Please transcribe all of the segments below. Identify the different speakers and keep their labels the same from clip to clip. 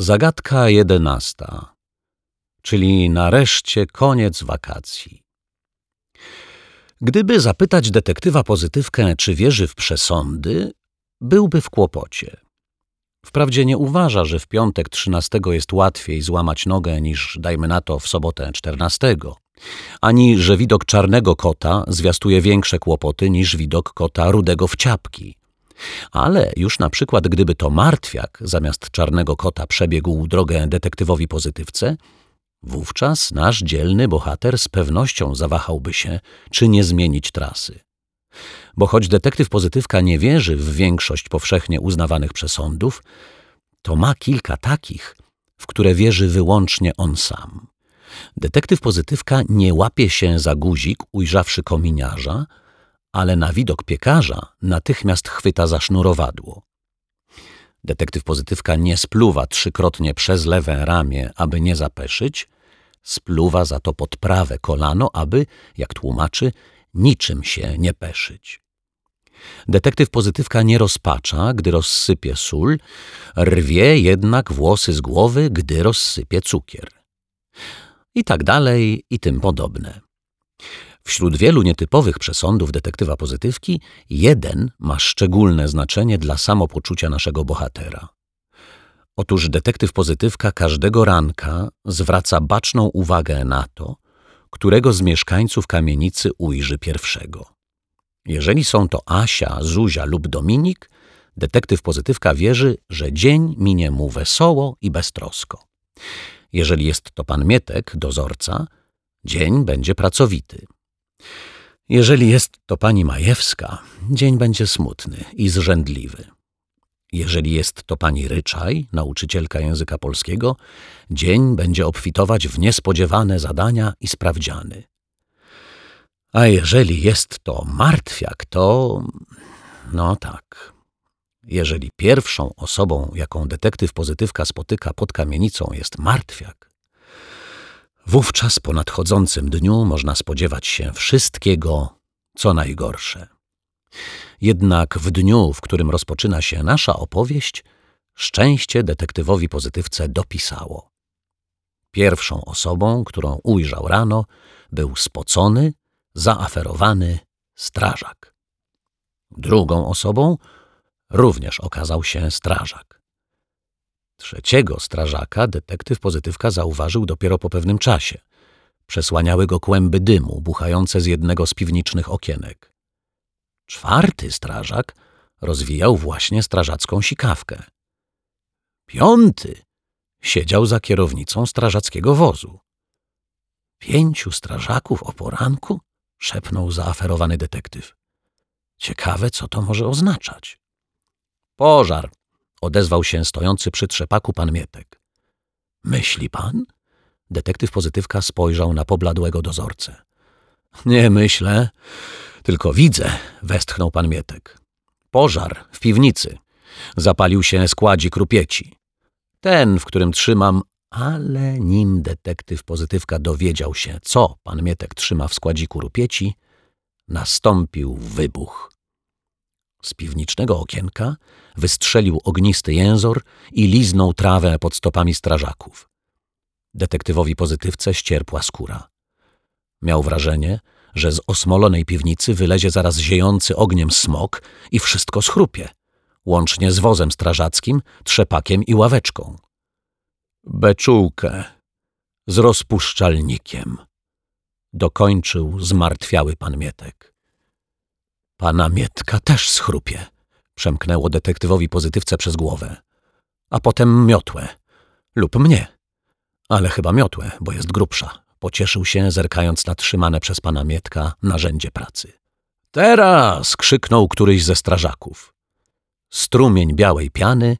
Speaker 1: Zagadka jedenasta, czyli nareszcie koniec wakacji. Gdyby zapytać detektywa pozytywkę, czy wierzy w przesądy, byłby w kłopocie. Wprawdzie nie uważa, że w piątek 13 jest łatwiej złamać nogę niż, dajmy na to, w sobotę 14, ani że widok czarnego kota zwiastuje większe kłopoty niż widok kota rudego w ciapki. Ale już na przykład gdyby to martwiak zamiast czarnego kota przebiegł drogę detektywowi pozytywce, wówczas nasz dzielny bohater z pewnością zawahałby się, czy nie zmienić trasy. Bo choć detektyw pozytywka nie wierzy w większość powszechnie uznawanych przesądów, to ma kilka takich, w które wierzy wyłącznie on sam. Detektyw pozytywka nie łapie się za guzik, ujrzawszy kominiarza, ale na widok piekarza natychmiast chwyta za sznurowadło. Detektyw pozytywka nie spluwa trzykrotnie przez lewe ramię, aby nie zapeszyć, spluwa za to pod prawe kolano, aby, jak tłumaczy, niczym się nie peszyć. Detektyw pozytywka nie rozpacza, gdy rozsypie sól, rwie jednak włosy z głowy, gdy rozsypie cukier. I tak dalej, i tym podobne. Wśród wielu nietypowych przesądów detektywa pozytywki, jeden ma szczególne znaczenie dla samopoczucia naszego bohatera. Otóż detektyw pozytywka każdego ranka zwraca baczną uwagę na to, którego z mieszkańców kamienicy ujrzy pierwszego. Jeżeli są to Asia, Zuzia lub Dominik, detektyw pozytywka wierzy, że dzień minie mu wesoło i beztrosko. Jeżeli jest to pan Mietek, dozorca, dzień będzie pracowity. Jeżeli jest to pani Majewska, dzień będzie smutny i zrzędliwy. Jeżeli jest to pani Ryczaj, nauczycielka języka polskiego, dzień będzie obfitować w niespodziewane zadania i sprawdziany. A jeżeli jest to martwiak, to... no tak. Jeżeli pierwszą osobą, jaką detektyw pozytywka spotyka pod kamienicą jest martwiak, wówczas po nadchodzącym dniu można spodziewać się wszystkiego, co najgorsze. Jednak w dniu, w którym rozpoczyna się nasza opowieść, szczęście detektywowi pozytywce dopisało. Pierwszą osobą, którą ujrzał rano, był spocony, zaaferowany strażak. Drugą osobą również okazał się strażak. Trzeciego strażaka detektyw pozytywka zauważył dopiero po pewnym czasie. Przesłaniały go kłęby dymu buchające z jednego z piwniczych okienek. Czwarty strażak rozwijał właśnie strażacką sikawkę. Piąty siedział za kierownicą strażackiego wozu. Pięciu strażaków o poranku? szepnął zaaferowany detektyw. Ciekawe, co to może oznaczać. Pożar, odezwał się stojący przy trzepaku pan Mietek. Myśli pan? Detektyw pozytywka spojrzał na pobladłego dozorcę. Nie myślę, tylko widzę, westchnął pan Mietek. Pożar w piwnicy. Zapalił się składzik rupieci. Ten, w którym trzymam, ale nim detektyw pozytywka dowiedział się, co pan Mietek trzyma w składziku rupieci, nastąpił wybuch. Z piwnicznego okienka wystrzelił ognisty jęzor i liznął trawę pod stopami strażaków. Detektywowi pozytywce ścierpła skóra. Miał wrażenie, że z osmolonej piwnicy wylezie zaraz ziejący ogniem smok i wszystko schrupie, łącznie z wozem strażackim, trzepakiem i ławeczką. Beczułkę z rozpuszczalnikiem, dokończył zmartwiały pan Mietek. Pana Mietka też schrupie, przemknęło detektywowi pozytywce przez głowę. A potem miotłę. Lub mnie. Ale chyba miotłę, bo jest grubsza. Pocieszył się, zerkając na trzymane przez pana Mietka narzędzie pracy. Teraz! krzyknął któryś ze strażaków. Strumień białej piany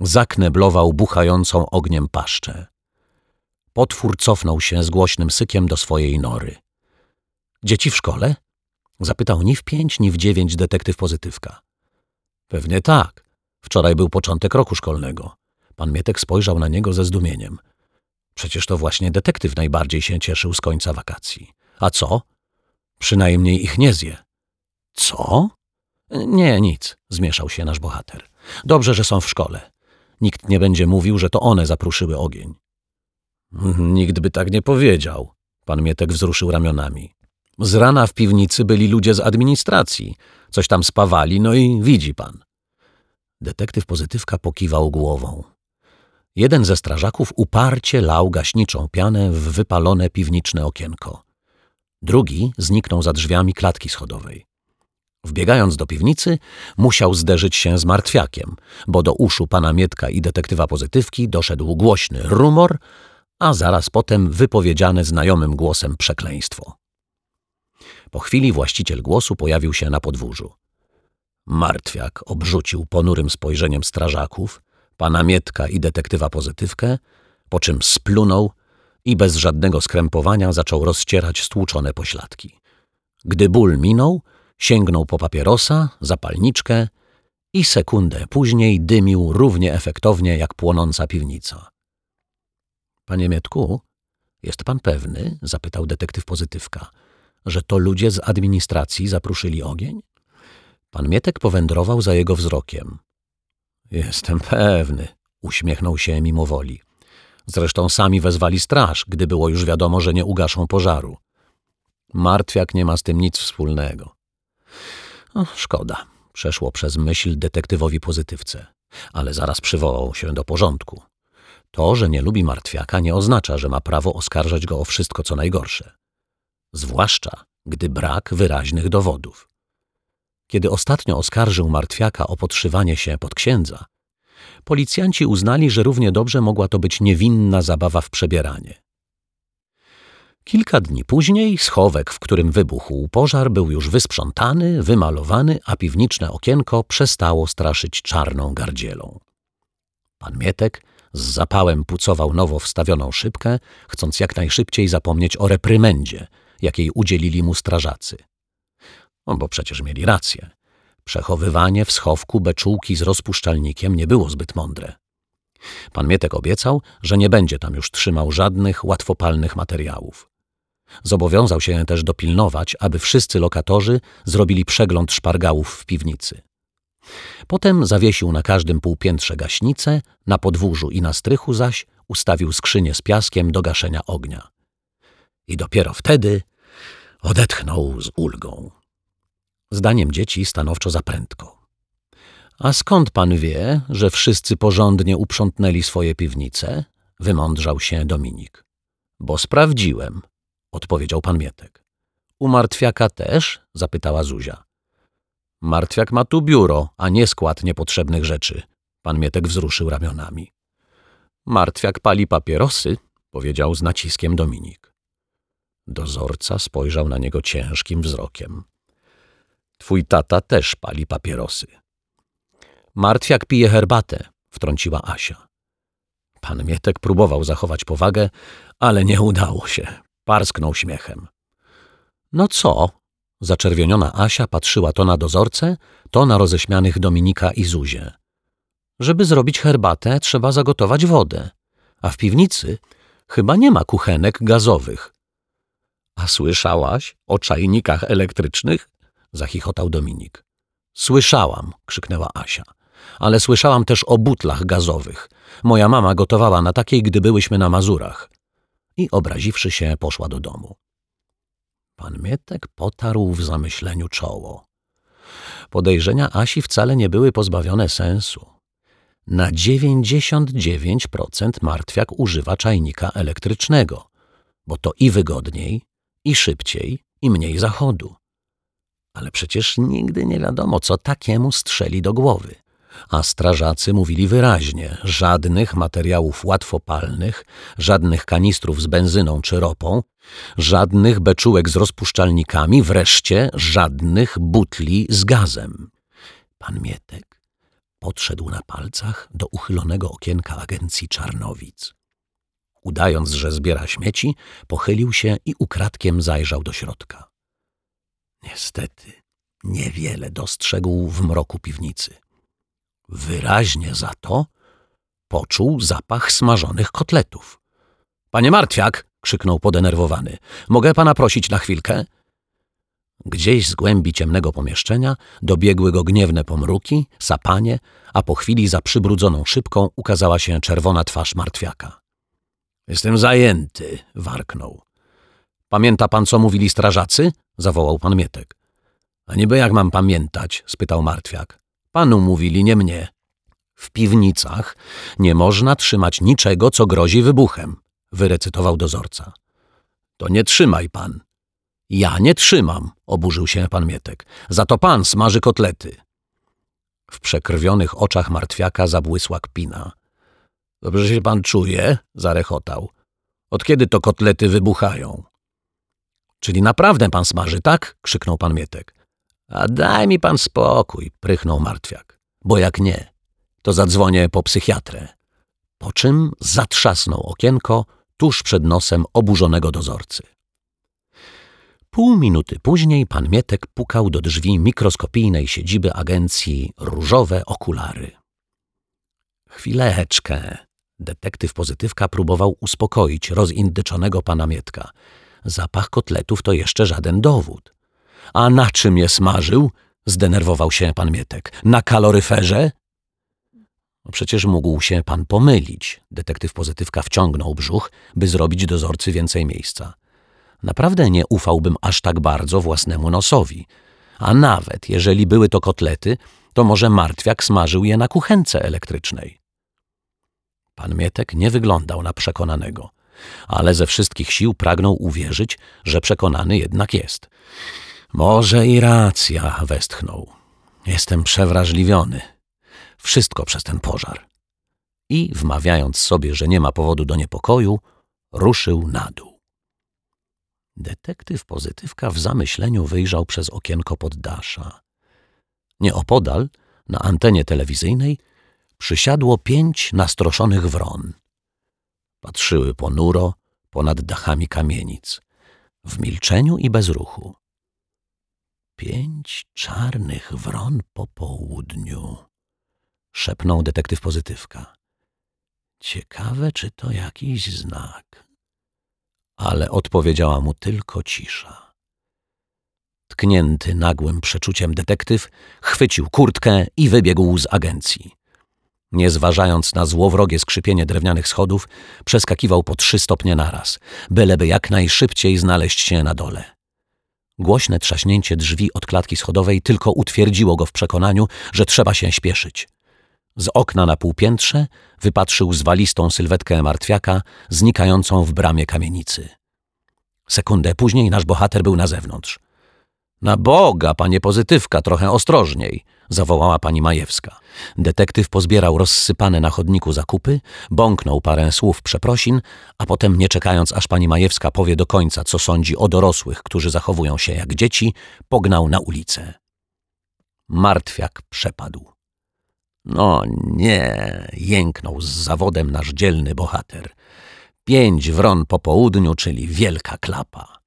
Speaker 1: zakneblował buchającą ogniem paszczę. Potwór cofnął się z głośnym sykiem do swojej nory. Dzieci w szkole? Zapytał ni w pięć, ni w dziewięć detektyw pozytywka. Pewnie tak. Wczoraj był początek roku szkolnego. Pan Mietek spojrzał na niego ze zdumieniem. Przecież to właśnie detektyw najbardziej się cieszył z końca wakacji. A co? Przynajmniej ich nie zje. Co? Nie, nic, zmieszał się nasz bohater. Dobrze, że są w szkole. Nikt nie będzie mówił, że to one zapruszyły ogień. Nikt by tak nie powiedział. Pan Mietek wzruszył ramionami. Z rana w piwnicy byli ludzie z administracji. Coś tam spawali, no i widzi pan. Detektyw pozytywka pokiwał głową. Jeden ze strażaków uparcie lał gaśniczą pianę w wypalone piwniczne okienko. Drugi zniknął za drzwiami klatki schodowej. Wbiegając do piwnicy, musiał zderzyć się z martwiakiem, bo do uszu pana Mietka i detektywa pozytywki doszedł głośny rumor, a zaraz potem wypowiedziane znajomym głosem przekleństwo. Po chwili właściciel głosu pojawił się na podwórzu. Martwiak obrzucił ponurym spojrzeniem strażaków, pana Mietka i detektywa pozytywkę, po czym splunął i bez żadnego skrępowania zaczął rozcierać stłuczone pośladki. Gdy ból minął, sięgnął po papierosa, zapalniczkę i sekundę później dymił równie efektownie jak płonąca piwnica. Panie Mietku, jest pan pewny, zapytał detektyw pozytywka, że to ludzie z administracji zapruszyli ogień? Pan Mietek powędrował za jego wzrokiem. Jestem pewny, uśmiechnął się mimowoli. Zresztą sami wezwali straż, gdy było już wiadomo, że nie ugaszą pożaru. Martwiak nie ma z tym nic wspólnego. O, szkoda, przeszło przez myśl detektywowi pozytywce, ale zaraz przywołał się do porządku. To, że nie lubi martwiaka, nie oznacza, że ma prawo oskarżać go o wszystko, co najgorsze. Zwłaszcza, gdy brak wyraźnych dowodów. Kiedy ostatnio oskarżył martwiaka o podszywanie się pod księdza, policjanci uznali, że równie dobrze mogła to być niewinna zabawa w przebieranie. Kilka dni później schowek, w którym wybuchł pożar, był już wysprzątany, wymalowany, a piwniczne okienko przestało straszyć czarną gardzielą. Pan Mietek z zapałem pucował nowo wstawioną szybkę, chcąc jak najszybciej zapomnieć o reprymendzie, jakiej udzielili mu strażacy. No bo przecież mieli rację. Przechowywanie w schowku beczułki z rozpuszczalnikiem nie było zbyt mądre. Pan Mietek obiecał, że nie będzie tam już trzymał żadnych łatwopalnych materiałów. Zobowiązał się też dopilnować, aby wszyscy lokatorzy zrobili przegląd szpargałów w piwnicy. Potem zawiesił na każdym półpiętrze gaśnicę, na podwórzu i na strychu zaś ustawił skrzynię z piaskiem do gaszenia ognia. I dopiero wtedy odetchnął z ulgą. Zdaniem dzieci stanowczo za prędko. A skąd pan wie, że wszyscy porządnie uprzątnęli swoje piwnice? Wymądrzał się Dominik. Bo sprawdziłem, odpowiedział pan Mietek. U martwiaka też? zapytała Zuzia. Martwiak ma tu biuro, a nie skład niepotrzebnych rzeczy. Pan Mietek wzruszył ramionami. Martwiak pali papierosy, powiedział z naciskiem Dominik. Dozorca spojrzał na niego ciężkim wzrokiem. Twój tata też pali papierosy. Martwiak pije herbatę, wtrąciła Asia. Pan Mietek próbował zachować powagę, ale nie udało się. Parsknął śmiechem. No co? Zaczerwieniona Asia patrzyła to na dozorcę, to na roześmianych Dominika i Zuzię. Żeby zrobić herbatę, trzeba zagotować wodę, a w piwnicy chyba nie ma kuchenek gazowych. A słyszałaś o czajnikach elektrycznych? zachichotał Dominik. Słyszałam, krzyknęła Asia, ale słyszałam też o butlach gazowych. Moja mama gotowała na takiej, gdy byłyśmy na Mazurach. I obraziwszy się, poszła do domu. Pan Mietek potarł w zamyśleniu czoło. Podejrzenia Asi wcale nie były pozbawione sensu. Na 99% martwiak używa czajnika elektrycznego, bo to i wygodniej, i szybciej, i mniej zachodu. Ale przecież nigdy nie wiadomo, co takiemu strzeli do głowy. A strażacy mówili wyraźnie: żadnych materiałów łatwopalnych, żadnych kanistrów z benzyną czy ropą, żadnych beczułek z rozpuszczalnikami, wreszcie żadnych butli z gazem. Pan Mietek podszedł na palcach do uchylonego okienka agencji Czarnowic. Udając, że zbiera śmieci, pochylił się i ukradkiem zajrzał do środka. Niestety, niewiele dostrzegł w mroku piwnicy. Wyraźnie za to poczuł zapach smażonych kotletów. Panie Martwiak! krzyknął podenerwowany. Mogę pana prosić na chwilkę? Gdzieś z głębi ciemnego pomieszczenia dobiegły go gniewne pomruki, sapanie, a po chwili za przybrudzoną szybką ukazała się czerwona twarz martwiaka. Jestem zajęty, warknął. Pamięta pan, co mówili strażacy? zawołał pan Mietek. A niby jak mam pamiętać? spytał martwiak. Panu mówili, nie mnie. W piwnicach nie można trzymać niczego, co grozi wybuchem, wyrecytował dozorca. To nie trzymaj pan. Ja nie trzymam, oburzył się pan Mietek. Za to pan smaży kotlety. W przekrwionych oczach martwiaka zabłysła kpina. Dobrze się pan czuje? zarechotał. Od kiedy to kotlety wybuchają? Czyli naprawdę pan smaży, tak? krzyknął pan Mietek. A daj mi pan spokój, prychnął martwiak. Bo jak nie, to zadzwonię po psychiatrę. Po czym zatrzasnął okienko tuż przed nosem oburzonego dozorcy. Pół minuty później pan Mietek pukał do drzwi mikroskopijnej siedziby agencji Różowe Okulary. Chwileczkę. Detektyw pozytywka próbował uspokoić rozindyczonego pana Mietka. Zapach kotletów to jeszcze żaden dowód. A na czym je smażył? Zdenerwował się pan Mietek. Na kaloryferze? No przecież mógł się pan pomylić. Detektyw pozytywka wciągnął brzuch, by zrobić dozorcy więcej miejsca. Naprawdę nie ufałbym aż tak bardzo własnemu nosowi. A nawet jeżeli były to kotlety, to może martwiak smażył je na kuchence elektrycznej. Pan Mietek nie wyglądał na przekonanego, ale ze wszystkich sił pragnął uwierzyć, że przekonany jednak jest. Może i racja, westchnął. Jestem przewrażliwiony. Wszystko przez ten pożar. I, wmawiając sobie, że nie ma powodu do niepokoju, ruszył na dół. Detektyw pozytywka w zamyśleniu wyjrzał przez okienko poddasza. Nieopodal, na antenie telewizyjnej, przysiadło pięć nastroszonych wron. Patrzyły ponuro ponad dachami kamienic, w milczeniu i bez ruchu. Pięć czarnych wron po południu, szepnął detektyw pozytywka. Ciekawe, czy to jakiś znak. Ale odpowiedziała mu tylko cisza. Tknięty nagłym przeczuciem detektyw chwycił kurtkę i wybiegł z agencji. Nie zważając na złowrogie skrzypienie drewnianych schodów, przeskakiwał po trzy stopnie naraz, byleby jak najszybciej znaleźć się na dole. Głośne trzaśnięcie drzwi od klatki schodowej tylko utwierdziło go w przekonaniu, że trzeba się śpieszyć. Z okna na półpiętrze wypatrzył zwalistą sylwetkę martwiaka znikającą w bramie kamienicy. Sekundę później nasz bohater był na zewnątrz. Na Boga, panie pozytywka, trochę ostrożniej, zawołała pani Majewska. Detektyw pozbierał rozsypane na chodniku zakupy, bąknął parę słów przeprosin, a potem, nie czekając aż pani Majewska powie do końca, co sądzi o dorosłych, którzy zachowują się jak dzieci, pognał na ulicę. Martwiak przepadł. No nie, jęknął z zawodem nasz dzielny bohater. Pięć wron po południu, czyli wielka klapa.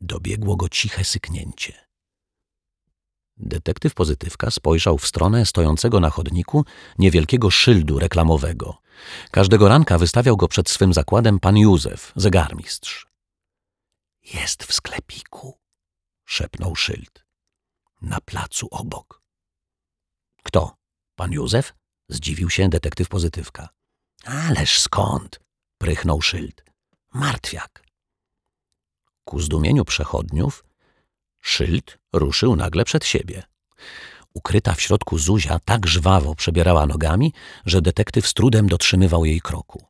Speaker 1: Dobiegło go ciche syknięcie. Detektyw pozytywka spojrzał w stronę stojącego na chodniku niewielkiego szyldu reklamowego. Każdego ranka wystawiał go przed swym zakładem pan Józef, zegarmistrz. Jest w sklepiku, szepnął szyld. Na placu obok. Kto? Pan Józef? Zdziwił się detektyw pozytywka. Ależ skąd? Prychnął szyld. Martwiak. Ku zdumieniu przechodniów Szyld ruszył nagle przed siebie. Ukryta w środku Zuzia tak żwawo przebierała nogami, że detektyw z trudem dotrzymywał jej kroku.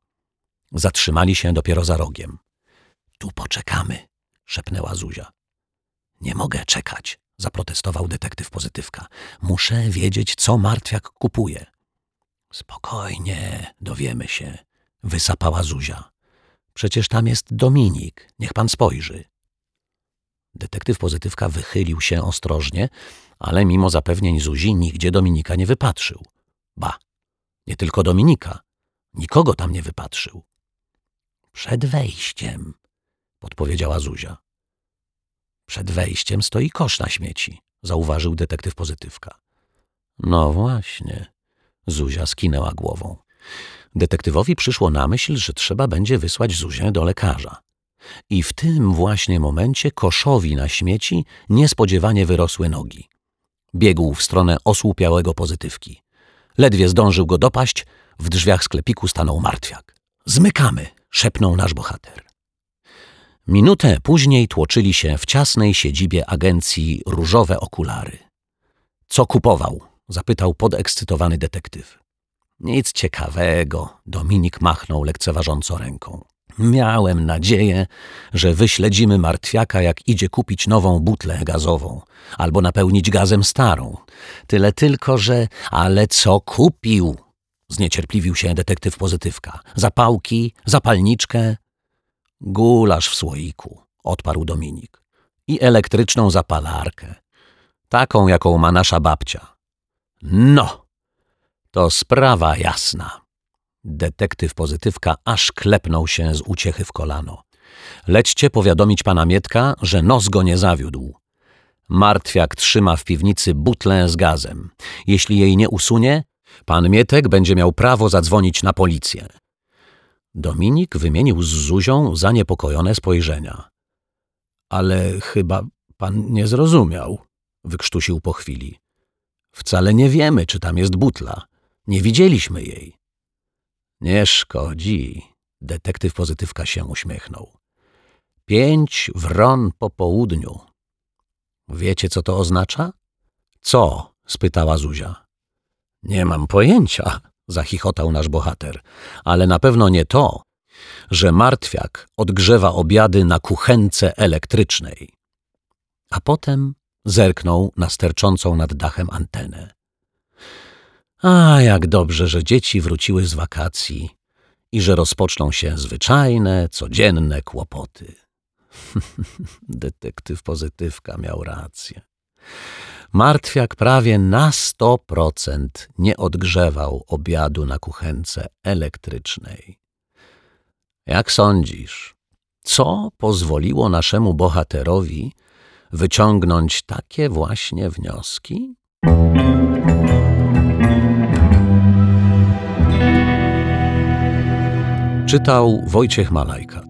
Speaker 1: Zatrzymali się dopiero za rogiem. Tu poczekamy, szepnęła Zuzia. Nie mogę czekać, zaprotestował detektyw pozytywka. Muszę wiedzieć, co martwiak kupuje. Spokojnie, dowiemy się, wysapała Zuzia. Przecież tam jest Dominik, niech pan spojrzy. Detektyw pozytywka wychylił się ostrożnie, ale mimo zapewnień Zuzi nigdzie Dominika nie wypatrzył. Ba, nie tylko Dominika, nikogo tam nie wypatrzył. Przed wejściem, podpowiedziała Zuzia. Przed wejściem stoi kosz na śmieci, zauważył detektyw pozytywka. No właśnie, Zuzia skinęła głową. Detektywowi przyszło na myśl, że trzeba będzie wysłać Zuzię do lekarza. I w tym właśnie momencie koszowi na śmieci niespodziewanie wyrosły nogi. Biegł w stronę osłupiałego pozytywki. Ledwie zdążył go dopaść, w drzwiach sklepiku stanął martwiak. Zmykamy, szepnął nasz bohater. Minutę później tłoczyli się w ciasnej siedzibie agencji różowe okulary. Co kupował? zapytał podekscytowany detektyw. Nic ciekawego, Dominik machnął lekceważąco ręką. Miałem nadzieję, że wyśledzimy martwiaka, jak idzie kupić nową butlę gazową albo napełnić gazem starą. Tyle tylko, że ale co kupił? Zniecierpliwił się detektyw pozytywka. Zapałki, zapalniczkę? Gulasz w słoiku, odparł Dominik. I elektryczną zapalarkę. Taką, jaką ma nasza babcia. No, to sprawa jasna. Detektyw pozytywka aż klepnął się z uciechy w kolano. Lećcie powiadomić pana Mietka, że nos go nie zawiódł. Martwiak trzyma w piwnicy butlę z gazem. Jeśli jej nie usunie, pan Mietek będzie miał prawo zadzwonić na policję. Dominik wymienił z Zuzią zaniepokojone spojrzenia. Ale chyba pan nie zrozumiał, wykrztusił po chwili. Wcale nie wiemy, czy tam jest butla. Nie widzieliśmy jej. Nie szkodzi. Detektyw pozytywka się uśmiechnął. Pięć wron po południu. Wiecie, co to oznacza? Co? spytała Zuzia. Nie mam pojęcia, zachichotał nasz bohater, ale na pewno nie to, że martwiak odgrzewa obiady na kuchence elektrycznej. A potem zerknął na sterczącą nad dachem antenę. A jak dobrze, że dzieci wróciły z wakacji i że rozpoczną się zwyczajne, codzienne kłopoty. Detektyw pozytywka miał rację. Martwiak prawie na sto procent nie odgrzewał obiadu na kuchence elektrycznej. Jak sądzisz, co pozwoliło naszemu bohaterowi wyciągnąć takie właśnie wnioski? Czytał Wojciech Malajkat.